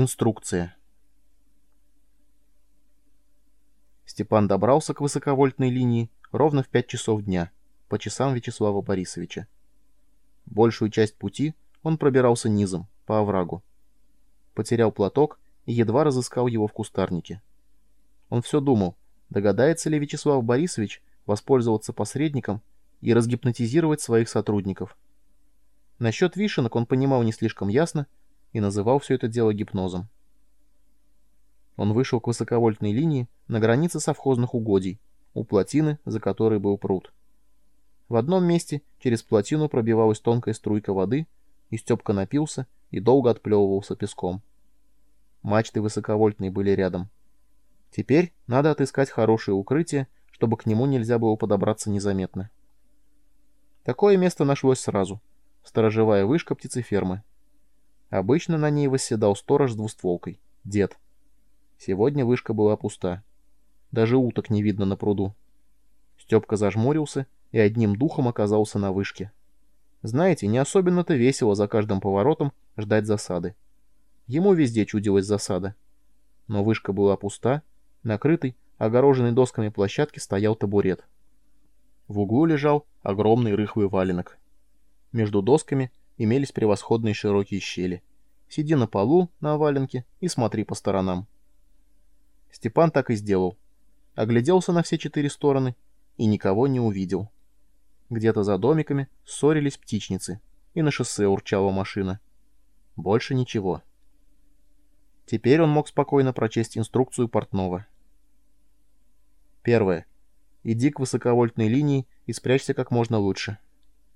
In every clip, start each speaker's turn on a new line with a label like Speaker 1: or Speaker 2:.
Speaker 1: Инструкция. Степан добрался к высоковольтной линии ровно в 5 часов дня, по часам Вячеслава Борисовича. Большую часть пути он пробирался низом, по оврагу. Потерял платок и едва разыскал его в кустарнике. Он все думал, догадается ли Вячеслав Борисович воспользоваться посредником и разгипнотизировать своих сотрудников. Насчет вишенок он понимал не слишком ясно, и называл все это дело гипнозом. Он вышел к высоковольтной линии на границе совхозных угодий, у плотины, за которой был пруд. В одном месте через плотину пробивалась тонкая струйка воды, и Степка напился и долго отплевывался песком. Мачты высоковольтные были рядом. Теперь надо отыскать хорошее укрытие, чтобы к нему нельзя было подобраться незаметно. Такое место нашлось сразу. Сторожевая вышка птицефермы. Обычно на ней восседал сторож с двустволкой. Дед. Сегодня вышка была пуста. Даже уток не видно на пруду. Степка зажмурился и одним духом оказался на вышке. Знаете, не особенно-то весело за каждым поворотом ждать засады. Ему везде чудилась засада. Но вышка была пуста, накрытой, огороженной досками площадки стоял табурет. В углу лежал огромный рыхлый валенок. Между досками имелись превосходные широкие щели. Сиди на полу, на валенке, и смотри по сторонам. Степан так и сделал. Огляделся на все четыре стороны и никого не увидел. Где-то за домиками ссорились птичницы, и на шоссе урчала машина. Больше ничего. Теперь он мог спокойно прочесть инструкцию портного. Первое. Иди к высоковольтной линии и спрячься как можно лучше.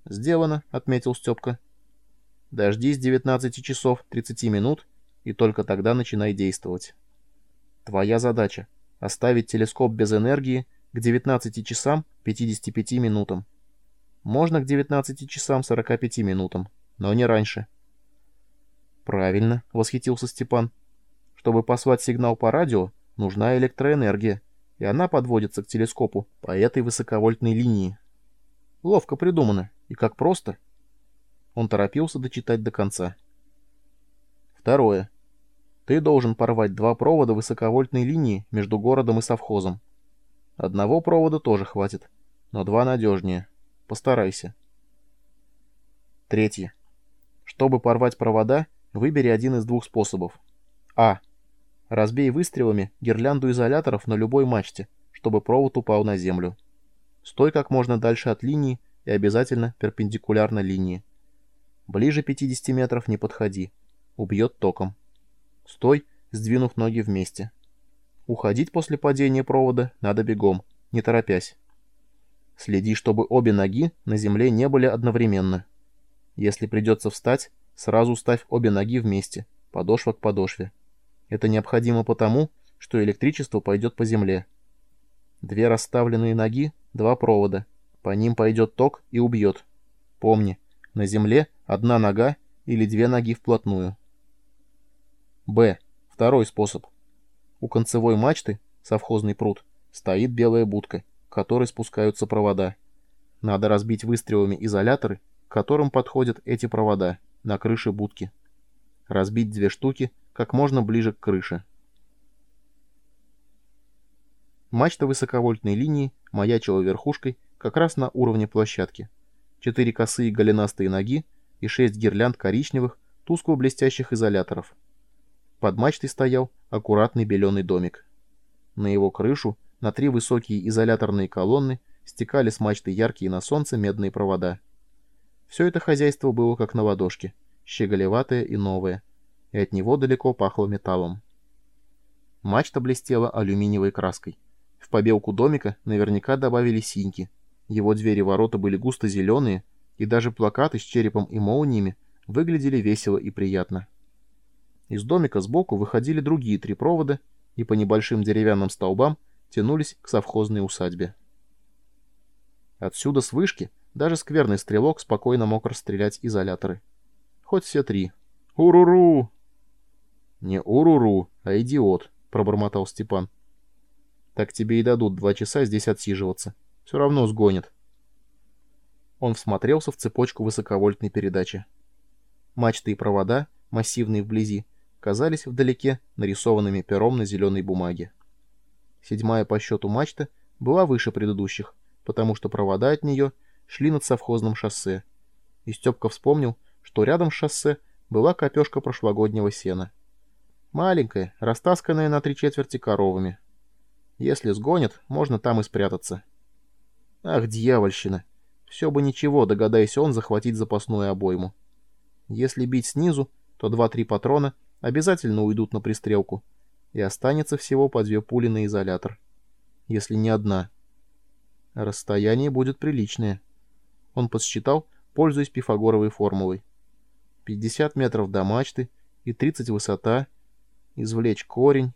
Speaker 1: «Сделано», — отметил Степка. Дождись 19 часов 30 минут, и только тогда начинай действовать. Твоя задача — оставить телескоп без энергии к 19 часам 55 минутам. Можно к 19 часам 45 минутам, но не раньше. «Правильно», — восхитился Степан. «Чтобы послать сигнал по радио, нужна электроэнергия, и она подводится к телескопу по этой высоковольтной линии. Ловко придумано, и как просто». Он торопился дочитать до конца. Второе. Ты должен порвать два провода высоковольтной линии между городом и совхозом. Одного провода тоже хватит, но два надежнее. Постарайся. Третье. Чтобы порвать провода, выбери один из двух способов. А. Разбей выстрелами гирлянду изоляторов на любой мачте, чтобы провод упал на землю. Стой как можно дальше от линии и обязательно перпендикулярно линии. Ближе 50 метров не подходи. Убьет током. Стой, сдвинув ноги вместе. Уходить после падения провода надо бегом, не торопясь. Следи, чтобы обе ноги на земле не были одновременно. Если придется встать, сразу ставь обе ноги вместе, подошва к подошве. Это необходимо потому, что электричество пойдет по земле. Две расставленные ноги, два провода. По ним пойдет ток и убьет. Помни, на земле одна нога или две ноги вплотную. Б. Второй способ. У концевой мачты, совхозный пруд, стоит белая будка, к которой спускаются провода. Надо разбить выстрелами изоляторы, к которым подходят эти провода, на крыше будки. Разбить две штуки как можно ближе к крыше. Мачта высоковольтной линии маячила верхушкой как раз на уровне площадки четыре косые голенастые ноги и шесть гирлянд коричневых, тускло-блестящих изоляторов. Под мачтой стоял аккуратный беленый домик. На его крышу на три высокие изоляторные колонны стекали с мачты яркие на солнце медные провода. Все это хозяйство было как на ладошке, щеголеватое и новое, и от него далеко пахло металлом. Мачта блестела алюминиевой краской. В побелку домика наверняка добавили синьки — его двери и ворота были густо зеленые, и даже плакаты с черепом и молниями выглядели весело и приятно. Из домика сбоку выходили другие три провода, и по небольшим деревянным столбам тянулись к совхозной усадьбе. Отсюда с вышки даже скверный стрелок спокойно мог расстрелять изоляторы. Хоть все три. «Уруру!» «Не уруру, а идиот», — пробормотал Степан. «Так тебе и дадут два часа здесь отсиживаться. Все равно сгонит. Он всмотрелся в цепочку высоковольтной передачи. Мачты и провода, массивные вблизи, казались вдалеке нарисованными пером на зеленой бумаге. Седьмая по счету мачта была выше предыдущих, потому что провода от нее шли над совхозным шоссе. И Степка вспомнил, что рядом с шоссе была копешка прошлогоднего сена. Маленькая, растасканная на три четверти коровами. Если сгонят, можно там и спрятаться. Ах, дьявольщина! Все бы ничего, догадайся он захватить запасную обойму. Если бить снизу, то два-три патрона обязательно уйдут на пристрелку, и останется всего по две пули на изолятор. Если не одна. Расстояние будет приличное. Он подсчитал, пользуясь пифагоровой формулой. 50 метров до мачты и 30 высота. Извлечь корень.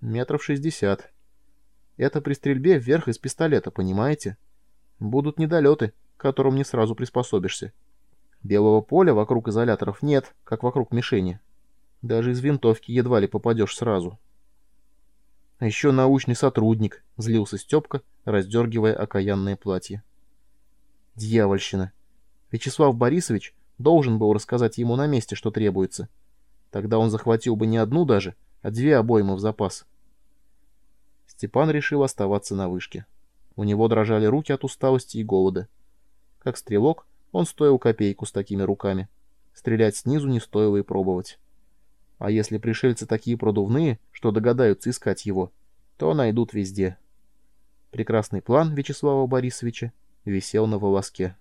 Speaker 1: Метров 60. Это при стрельбе вверх из пистолета, понимаете? Будут недолеты, к которым не сразу приспособишься. Белого поля вокруг изоляторов нет, как вокруг мишени. Даже из винтовки едва ли попадешь сразу. А еще научный сотрудник, злился Степка, раздергивая окаянное платье. Дьявольщина. Вячеслав Борисович должен был рассказать ему на месте, что требуется. Тогда он захватил бы не одну даже, а две обоймы в запас. Степан решил оставаться на вышке. У него дрожали руки от усталости и голода. Как стрелок, он стоил копейку с такими руками. Стрелять снизу не стоило и пробовать. А если пришельцы такие продувные, что догадаются искать его, то найдут везде. Прекрасный план Вячеслава Борисовича висел на волоске.